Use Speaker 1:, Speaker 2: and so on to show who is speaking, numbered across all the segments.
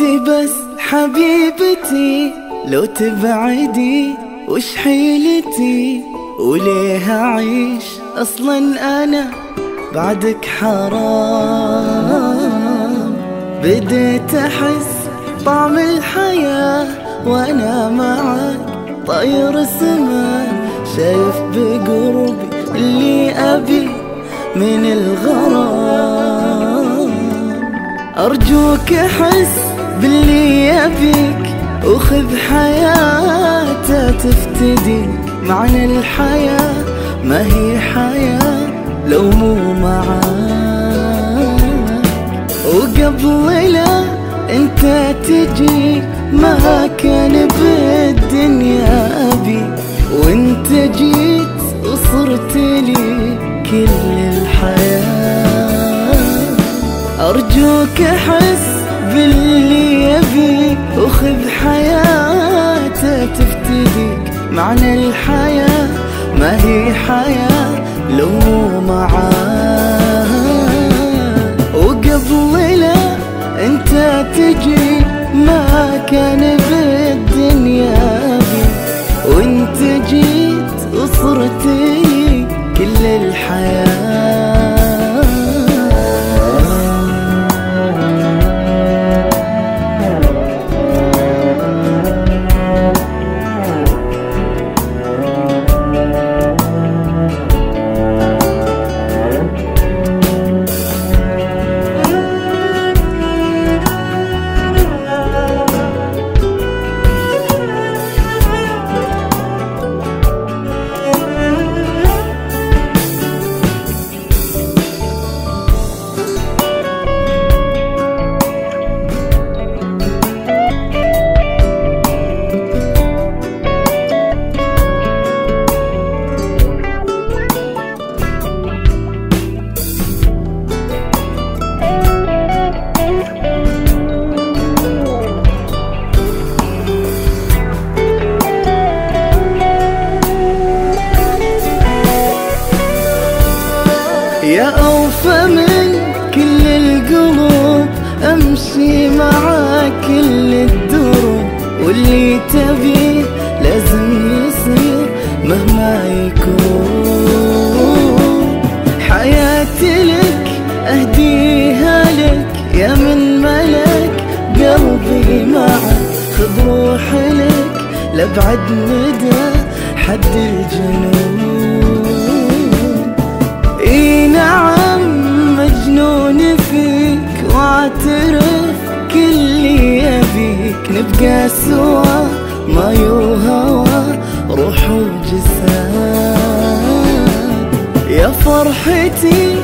Speaker 1: انت بس حبيبتي لو تبعدي وش حيلتي؟ وليه أعيش أصلا أنا بعدك حرام؟ بديت أحس طعم الحياة وأنا معك طاير السما شايف بقربي اللي أبي من الغرام. أرجوك أحس باللي يبيك وخذ حياته تفتدي. معنى الحياة ما هي حياة لو مو معاك. وقبل لا انت تجي ما كان بالدنيا أبي. وانت جيت وصرت لي كل الحياة. أرجوك أحس باللي يبيك وخذ حياته تفتديك. معنى الحياة ما هي حياة لو معاه وقبل لا أنت تجي ما كان بالدنيا بي. وانت جيت وصرت كل الحياة. أوفى من كل القلوب أمشي معاك كل الدروب. واللي تبيه لازم يصير مهما يكون. حياتي لك أهديها لك. يا من ملك قلبي معك. خذ روحي لك لأبعد مدى حد الجنون. اي نعم مجنون فيك واعترف كل يبيك. نبقى سوا ما يوهوى روح وجسد. يا فرحتي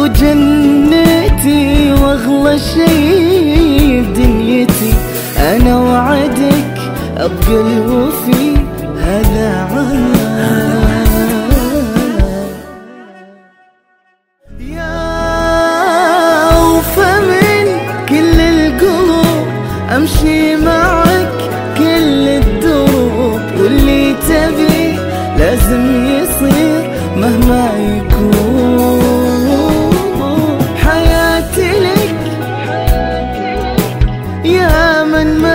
Speaker 1: وجنتي واغلى شي بدنيتي أنا وعدك أبقى الوفي هذا عهد أمشي معك كل الدروب واللي تبي لازم يصير مهما يكون. حياتي لك يا من ملك